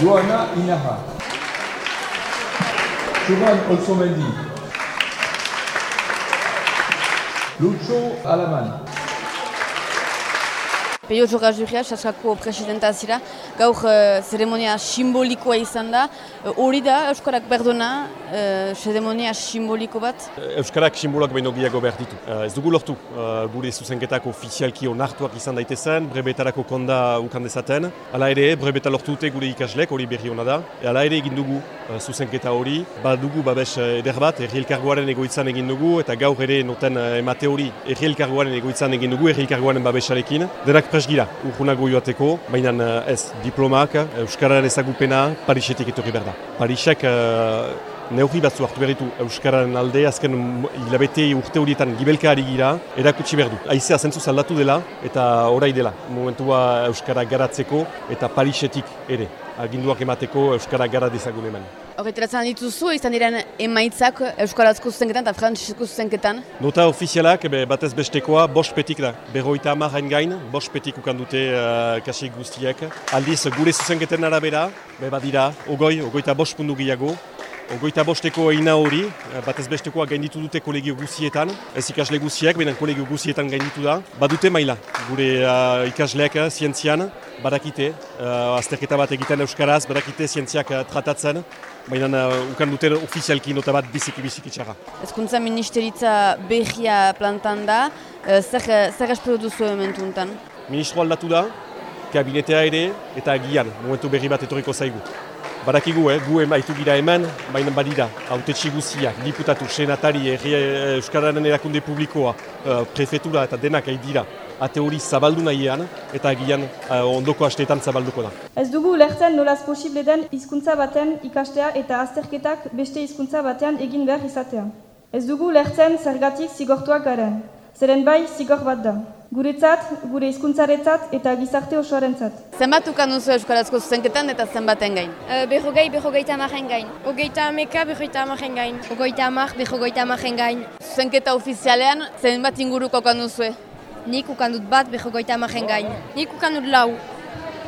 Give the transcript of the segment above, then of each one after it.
Joana Inaha. Jovan Olsomendi. Lucho Alaman. Peio Joga Juria, saskako presidenta zira, gaur uh, zeremonia simbolikoa izan da. Uh, Hori da, Euskarak berdona, uh, zeremonia simboliko bat? Euskarak simboloak baino gehiago behar ditu. Ez dugu lortu, gure zuzenketak ofizialki onartuak izan daitezen, brebetarako konda ukan dezaten. Hala ere, brebeta lortu dute gure ikaslek, hori berri hona da. E, hala ere egin dugu zuzenketa hori, ba dugu babes eder bat, erri elkargoaren egoitzan egin dugu, eta gaur ere noten emate hori erri elkargoaren egoitzan egin dugu, erri elkargoaren babesarekin. Denak pres gira, urgunago joateko, baina ez diplomak, Euskararen ezagupena, Parisetik etorri behar da. Parisek uh, neurri batzu hartu behar ditu Euskararen alde, azken hilabete urte horietan gibelka ari gira, erakutsi behar du. Aizea zentzu aldatu dela eta orai dela, momentua Euskara garatzeko eta Parisetik ere. Aginduak emateko Euskara gara dezagun hemen. Horretaratzen dituzu, izan diren emaitzak Euskarazko zuzenketan eta Frantziseko zuzenketan? Nota ofizialak, be, batez bestekoa, bost petik da. Berroita amaren gain, bost petik ukan dute uh, kasi guztiek. Aldiz, gure zuzenketen arabera, be badira, ogoi, ogoita bost pundu gehiago. Ogoita bosteko eina hori, batez bestekoa gainditu dute kolegio guzietan, ez ikasle guziek, baina kolegio guzietan gainditu da. Badute maila, gure uh, ikasleak zientzian, badakite, uh, azterketa bat egiten euskaraz, badakite zientziak uh, tratatzen, baina uh, ukan dute ofizialki nota bat biziki-biziki txarra. Ezkuntza ministeritza behia plantan da, uh, zer, zer espero duzu momentu untan? Ministro aldatu da, kabinetea ere, eta agian, momentu berri bat etorriko zaigu. Badakigu, eh, gu emaitu gira hemen, baina badira, autetxi guziak, diputatu, senatari, Euskararen erakunde publikoa, uh, prefetura eta denak dira ate hori zabaldu nahian, eta agian uh, ondoko asteetan zabalduko da. Ez dugu ulertzen nolaz posible den hizkuntza baten ikastea eta azterketak beste hizkuntza batean egin behar izatea. Ez dugu ulertzen zergatik zigortuak garen, zeren bai zigor bat da. Guretzat, gure hizkuntzaretzat eta gizarte osoarentzat. Zenbat ukan duzu Euskarazko zuzenketan eta zenbaten gain? Uh, berrogei, berrogeita amaren gain. Ogeita ameka, berrogeita amaren gain. Ogoita amak, berrogeita amaren gain. Zuzenketa ofizialean, zenbat inguruko ukan duzu? Nik ukan dut bat, berrogeita amaren gain. Nik ukan dut lau.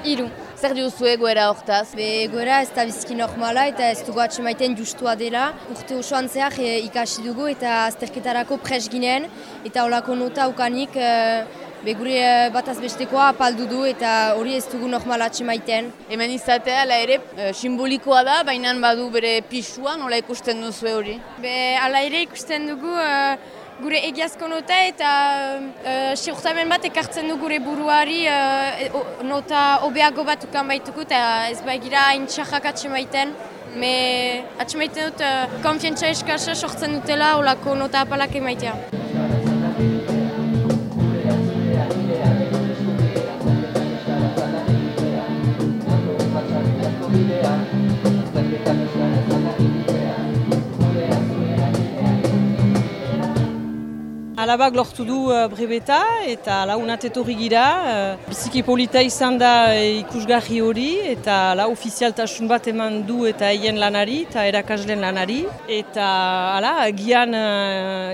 Iru. Zer diuzu egoera hortaz? Be egoera ez da biziki normala eta ez dugu atxemaiten justua dela. Urte osoan zehar e, ikasi dugu eta azterketarako pres ginen eta olako nota ukanik e, be gure e, bat azbestekoa apaldu du eta hori ez dugu normala atxemaiten. Hemen izatea, ala ere, e, simbolikoa da, baina badu bere pisua, nola ikusten duzu hori? Be, ala ere ikusten dugu gure egiazko nota eta uh, bat ekartzen du gure buruari uh, nota obeago bat ukan baituko eta ez baigira hain txarrak atxemaiten. Me atxemaiten dut uh, konfientza eskasa sortzen dutela olako nota apalak emaitea. Alabak lortu du uh, brebeta eta launat etorri gira. Uh, biziki polita izan da uh, ikusgarri hori eta la ofizialtasun bat eman du eta hien lanari eta erakaslen lanari. Eta ala, gian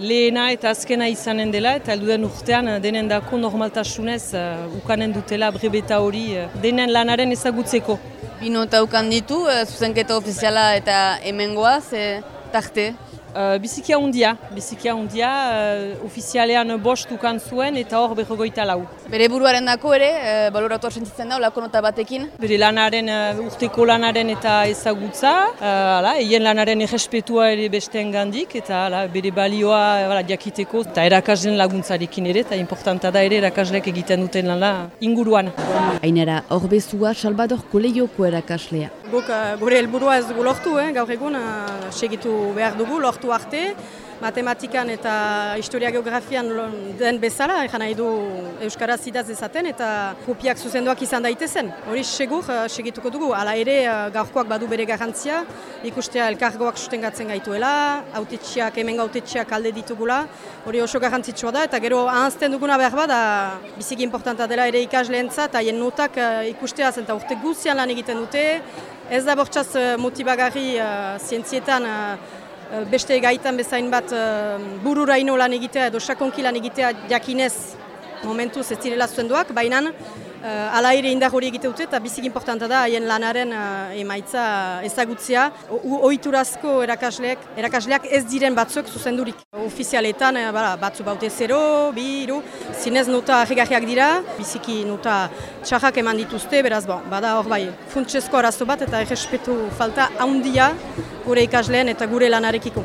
lehena eta azkena izanen dela eta elduden urtean denen dako normaltasunez ukanen dutela brebeta hori denen lanaren ezagutzeko. Binota ukan ditu, zuzenketa ofiziala eta hemengoa, ze tarte? Uh, bizikia hundia, bizikia hundia, uh, ofizialean bost ukan zuen eta hor berrogoita lau. Bere buruaren dako ere, uh, baloratu sentitzen da, olako nota batekin? Bere lanaren, uh, urteko lanaren eta ezagutza, uh, eien lanaren errespetua ere besteen gandik, eta ala, bere balioa ala, diakiteko, eta erakaslen laguntzarekin ere, eta importanta da ere erakaslek egiten duten lan inguruan. Ainera, hor bezua Salvador Kolegioko erakaslea. Guk, uh, gure helburua ez dugu lortu, eh? gaur egun uh, segitu behar dugu, lortu arte, matematikan eta historia geografian den bezala, ezan nahi du Euskaraz idaz ezaten eta kopiak zuzenduak izan daitezen. Hori segur uh, segituko dugu, hala ere uh, gaurkoak badu bere garantzia, ikustea elkargoak sustengatzen gaituela, autetxiak, hemen autetxiak alde ditugula, hori oso garantzitsua da, eta gero ahazten duguna behar bada, biziki importanta dela ere ikaslehentza, eta hien notak uh, ikustea zen, eta urte guzian lan egiten dute, Ez da bortxaz motibagarri uh, zientzietan uh, beste gaitan bezain bat uh, bururaino lan egitea edo sakonki lan egitea jakinez momentuz ez zirela zuenduak, baina Uh, ala ere indar hori egite dute eta bizik importanta da haien lanaren uh, emaitza ezagutzea. O- Ohiturazko erakasleak, erakasleak ez diren batzuk zuzendurik. Ofizialetan uh, bala, batzu baute 0, bi, iru, zinez nota arregarriak dira, biziki nota txarrak eman dituzte, beraz bon, bada hor bai, funtsezko arazo bat eta errespetu falta handia gure ikasleen eta gure lanarekiko.